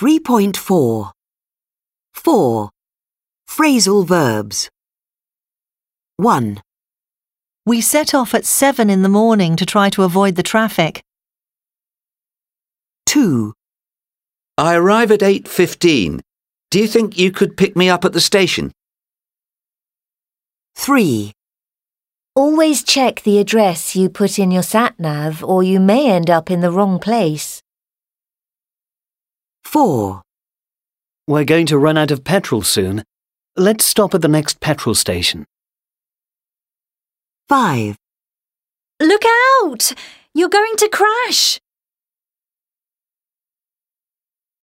3.4 4. Phrasal verbs 1, We set off at seven in the morning to try to avoid the traffic. 2, I arrive at 8.15. Do you think you could pick me up at the station? 3, Always check the address you put in your sat nav or you may end up in the wrong place. 4, We're going to run out of petrol soon. Let's stop at the next petrol station. 5, Look out! You're going to crash!